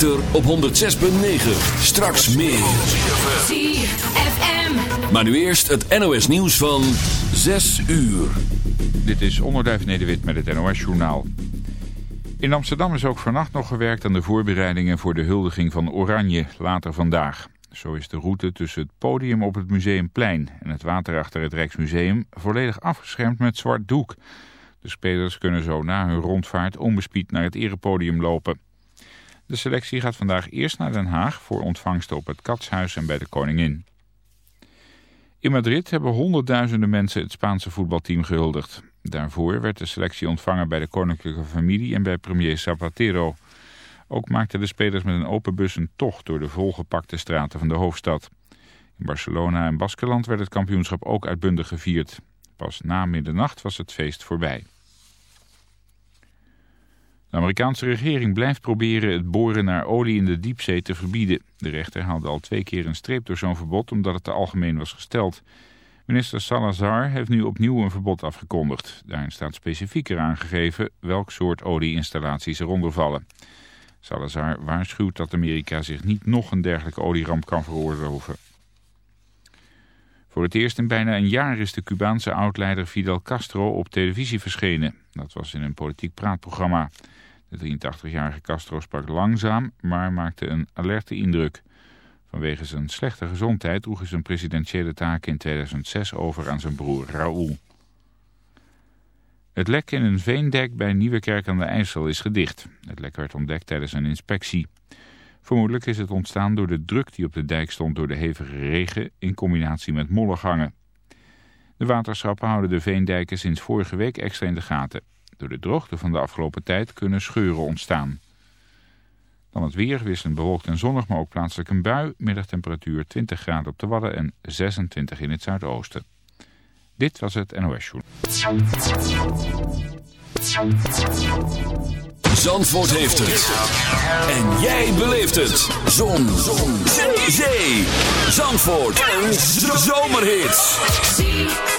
ether op 106.9. Straks meer. ZFM. Maar nu eerst het NOS nieuws van 6 uur. Dit is Onderduif Nederwit met het NOS-journaal. In Amsterdam is ook vannacht nog gewerkt aan de voorbereidingen voor de huldiging van Oranje later vandaag. Zo is de route tussen het podium op het Museumplein en het water achter het Rijksmuseum volledig afgeschermd met zwart doek. De spelers kunnen zo na hun rondvaart onbespied naar het erepodium lopen. De selectie gaat vandaag eerst naar Den Haag voor ontvangsten op het Katshuis en bij de Koningin. In Madrid hebben honderdduizenden mensen het Spaanse voetbalteam gehuldigd. Daarvoor werd de selectie ontvangen bij de koninklijke familie en bij premier Zapatero. Ook maakten de spelers met een open bus een tocht door de volgepakte straten van de hoofdstad. In Barcelona en Baskeland werd het kampioenschap ook uitbundig gevierd. Pas na middernacht was het feest voorbij. De Amerikaanse regering blijft proberen het boren naar olie in de diepzee te verbieden. De rechter haalde al twee keer een streep door zo'n verbod omdat het te algemeen was gesteld. Minister Salazar heeft nu opnieuw een verbod afgekondigd. Daarin staat specifieker aangegeven welk soort olieinstallaties eronder vallen. Salazar waarschuwt dat Amerika zich niet nog een dergelijke olieramp kan veroorloven. Voor het eerst in bijna een jaar is de Cubaanse oud-leider Fidel Castro op televisie verschenen. Dat was in een politiek praatprogramma. De 83-jarige Castro sprak langzaam, maar maakte een alerte indruk. Vanwege zijn slechte gezondheid droeg hij zijn presidentiële taken in 2006 over aan zijn broer Raúl. Het lek in een veendek bij Nieuwekerk aan de IJssel is gedicht. Het lek werd ontdekt tijdens een inspectie. Vermoedelijk is het ontstaan door de druk die op de dijk stond door de hevige regen in combinatie met mollengangen. De waterschappen houden de veendijken sinds vorige week extra in de gaten. Door de droogte van de afgelopen tijd kunnen scheuren ontstaan. Dan het weer, wisselend bewolkt en zonnig, maar ook plaatselijk een bui. Middagtemperatuur 20 graden op de Wadden en 26 in het zuidoosten. Dit was het NOS Show. Zandvoort heeft het. En jij beleeft het. Zon. Zon. Zee. Zee. Zandvoort. Een zomerhit.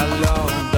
alone.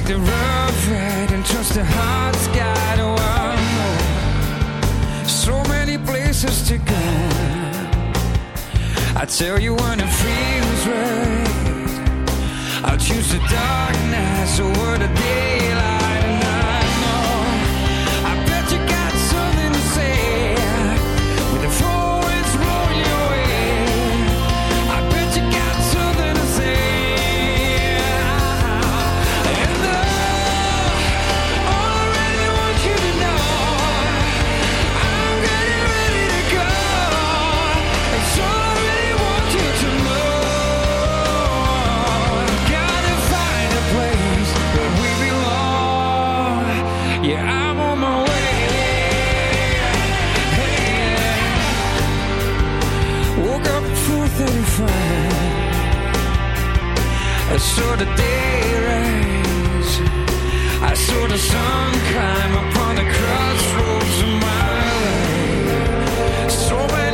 take the rough ride and trust the heart's guide. one more. So many places to go. I tell you when it feels right. I'll choose the darkness over the daylight. saw the day rise. I saw the sun climb upon the crossroads of my life. So many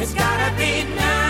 It's gotta be night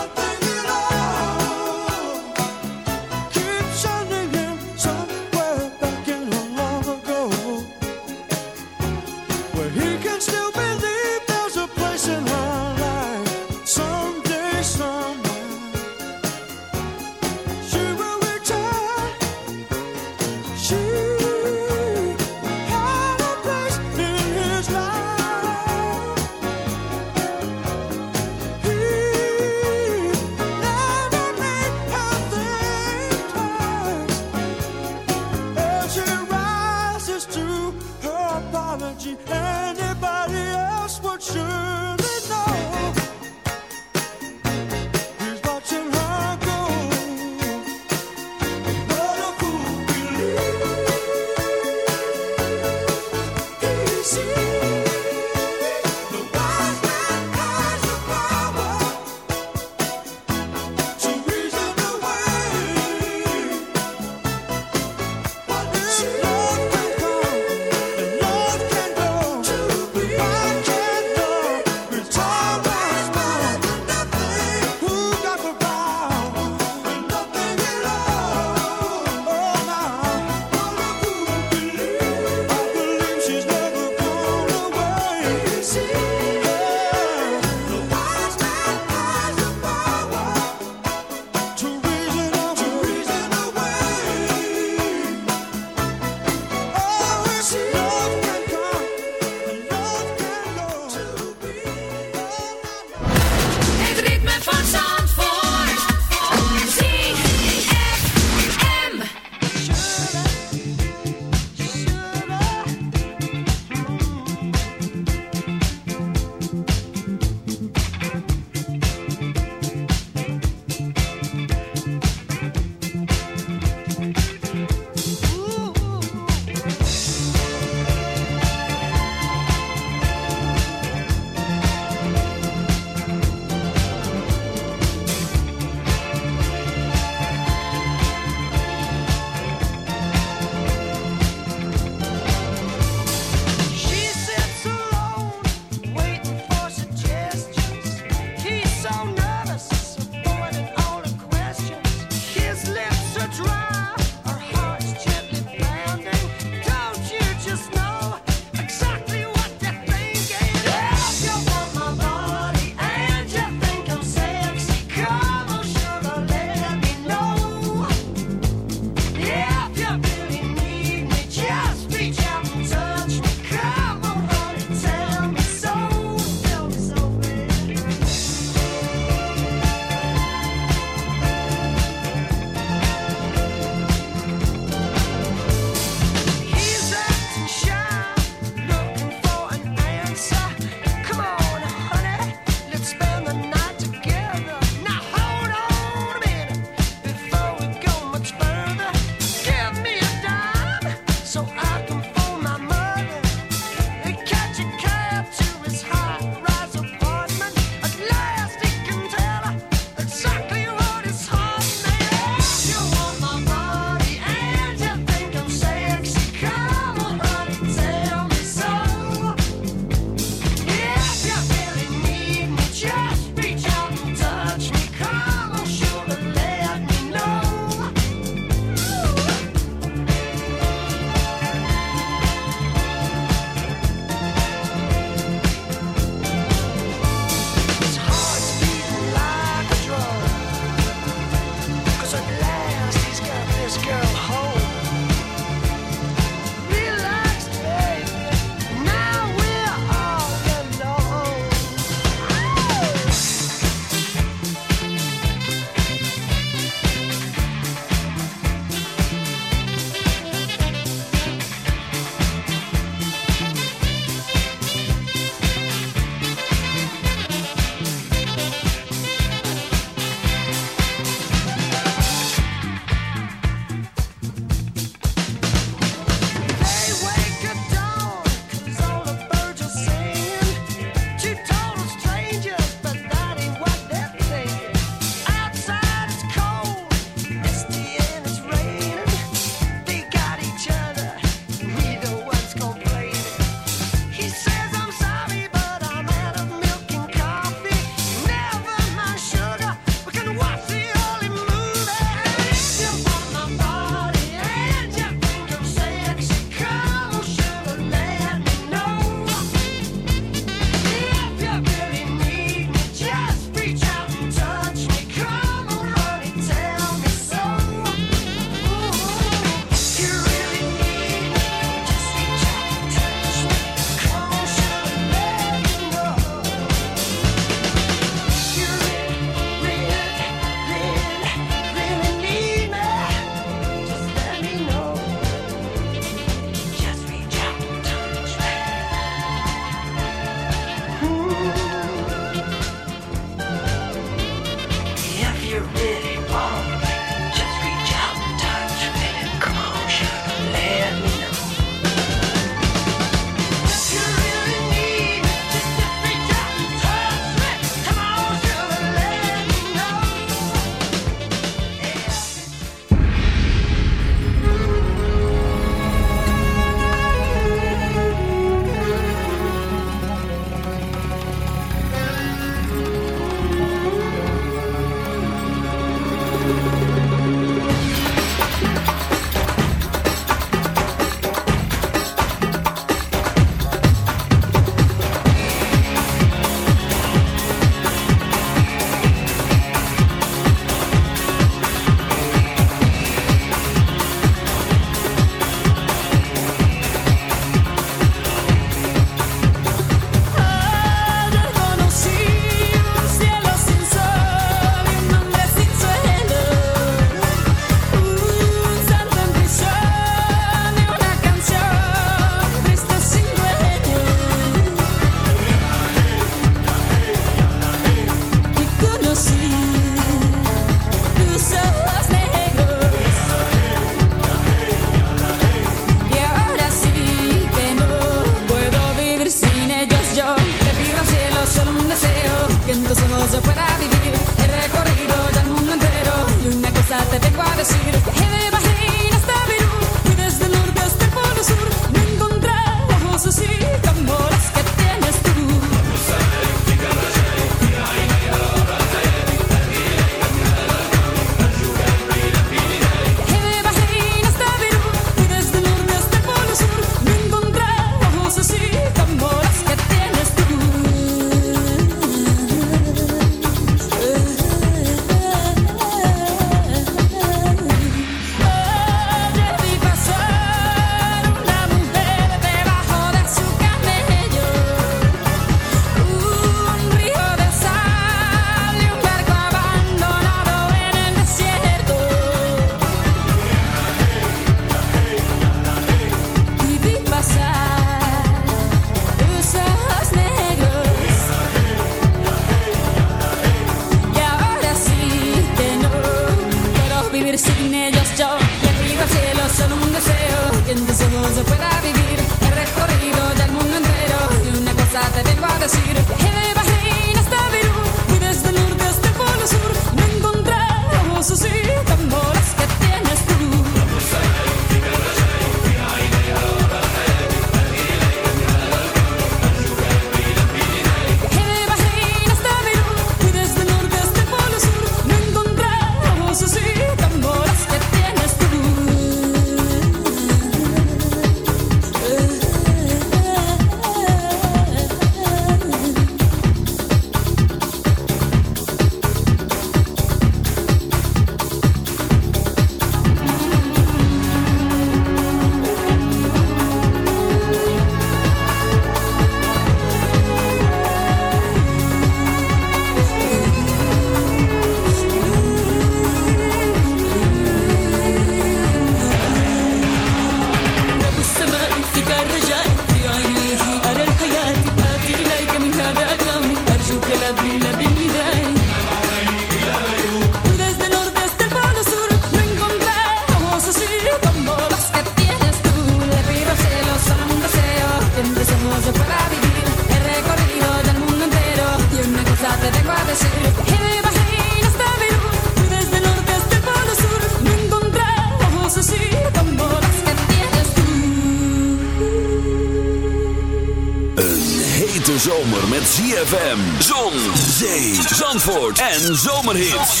zomerhits.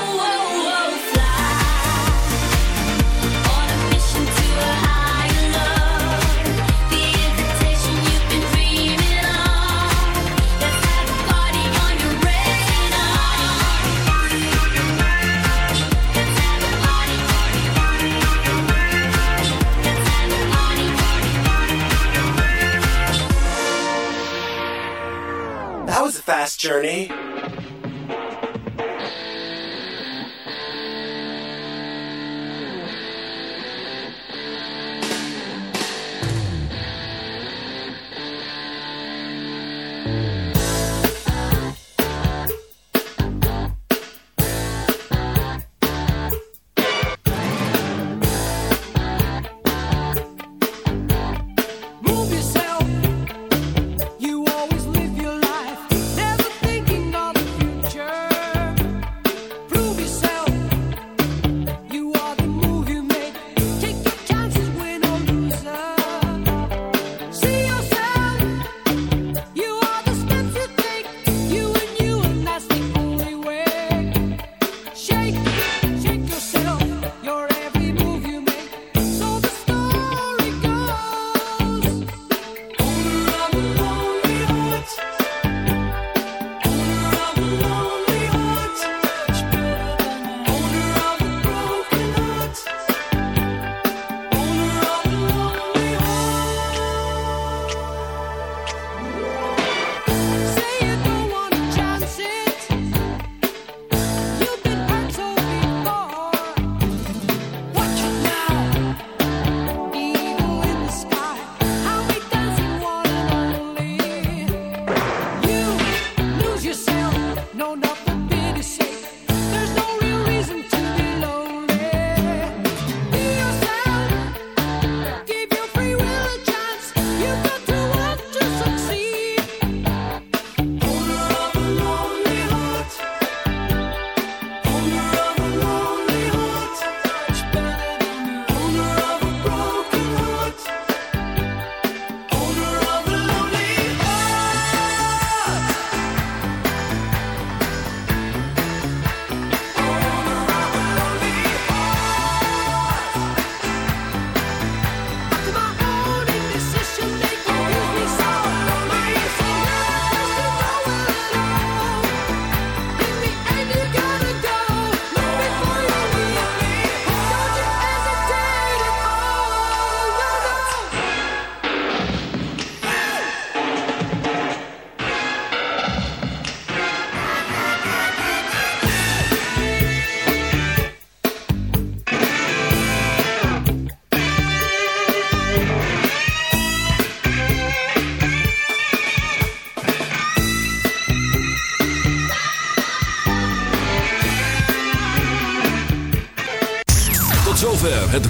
last journey?